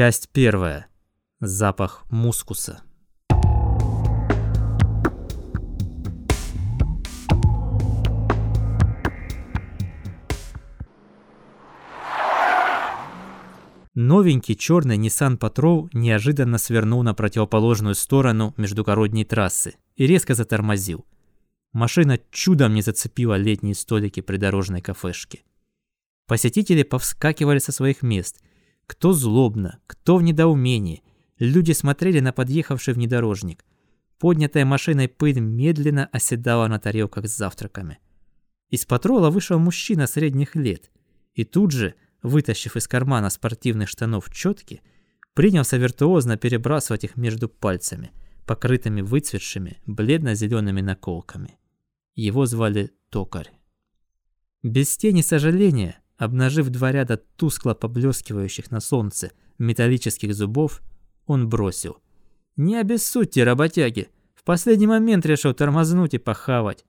Часть первая. Запах мускуса. Новенький черный Nissan Patrol неожиданно свернул на противоположную сторону междугородней трассы и резко затормозил. Машина чудом не зацепила летние столики придорожной кафешки. Посетители повскакивали со своих мест. Кто злобно, кто в недоумении. Люди смотрели на подъехавший внедорожник. Поднятая машиной пыль медленно оседала на тарелках с завтраками. Из патрола вышел мужчина средних лет. И тут же, вытащив из кармана спортивных штанов четки, принялся виртуозно перебрасывать их между пальцами, покрытыми выцветшими бледно-зелеными наколками. Его звали Токарь. Без тени сожаления, Обнажив два ряда тускло поблескивающих на солнце металлических зубов, он бросил. «Не обессудьте, работяги! В последний момент решил тормознуть и похавать!»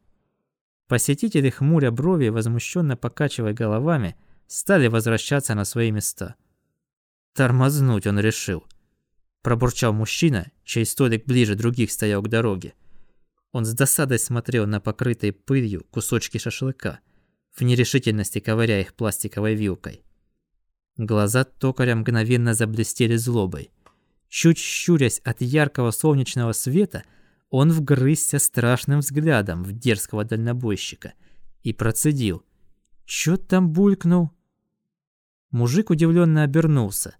Посетители, хмуря брови и возмущенно покачивая головами, стали возвращаться на свои места. «Тормознуть он решил!» Пробурчал мужчина, чей столик ближе других стоял к дороге. Он с досадой смотрел на покрытые пылью кусочки шашлыка – в нерешительности ковыряя их пластиковой вилкой. Глаза токаря мгновенно заблестели злобой. Чуть щурясь от яркого солнечного света, он вгрызся страшным взглядом в дерзкого дальнобойщика и процедил. «Чё там булькнул?» Мужик удивленно обернулся.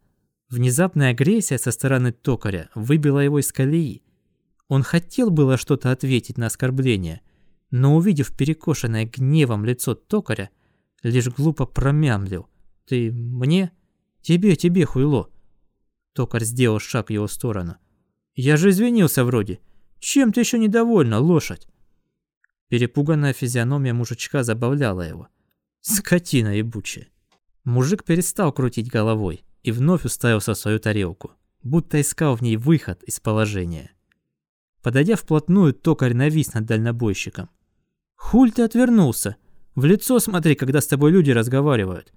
Внезапная агрессия со стороны токаря выбила его из колеи. Он хотел было что-то ответить на оскорбление – но увидев перекошенное гневом лицо токаря, лишь глупо промямлил. «Ты мне? Тебе, тебе, хуйло!» Токарь сделал шаг в его сторону. «Я же извинился вроде. Чем ты еще недовольна, лошадь?» Перепуганная физиономия мужичка забавляла его. Скотина ебучая. Мужик перестал крутить головой и вновь уставился в свою тарелку, будто искал в ней выход из положения. Подойдя вплотную, токарь навис над дальнобойщиком. Хуль ты отвернулся? В лицо смотри, когда с тобой люди разговаривают.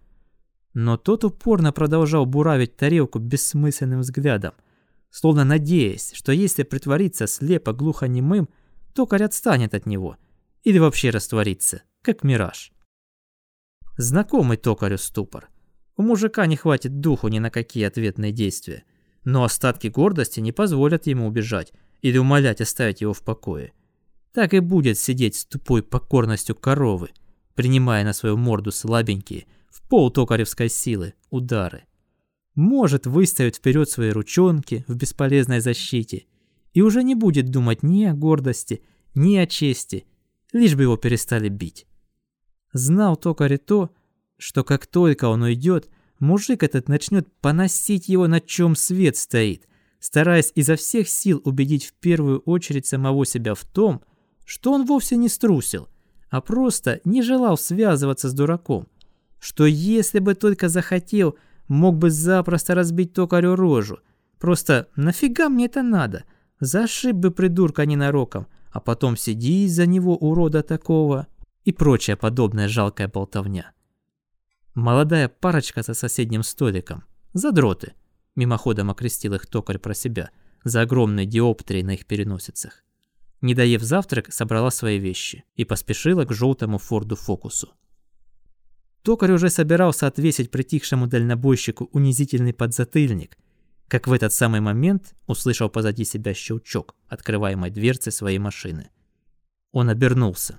Но тот упорно продолжал буравить тарелку бессмысленным взглядом, словно надеясь, что если притвориться слепо глухонемым, токарь отстанет от него или вообще растворится, как мираж. Знакомый токарю ступор. У мужика не хватит духу ни на какие ответные действия, но остатки гордости не позволят ему убежать или умолять оставить его в покое так и будет сидеть с тупой покорностью коровы, принимая на свою морду слабенькие, в пол токаревской силы, удары. Может выставить вперед свои ручонки в бесполезной защите и уже не будет думать ни о гордости, ни о чести, лишь бы его перестали бить. Знал токарь то, что как только он уйдет, мужик этот начнет поносить его, на чем свет стоит, стараясь изо всех сил убедить в первую очередь самого себя в том, что он вовсе не струсил, а просто не желал связываться с дураком, что если бы только захотел, мог бы запросто разбить токарю рожу. Просто нафига мне это надо? Зашиб бы придурка ненароком, а потом сиди из-за него урода такого и прочая подобная жалкая болтовня. Молодая парочка за соседним столиком. Задроты. Мимоходом окрестил их токарь про себя. За огромные диоптрии на их переносицах. Не доев завтрак, собрала свои вещи и поспешила к желтому Форду Фокусу. Токарь уже собирался отвесить притихшему дальнобойщику унизительный подзатыльник, как в этот самый момент услышал позади себя щелчок открываемой дверцы своей машины. Он обернулся.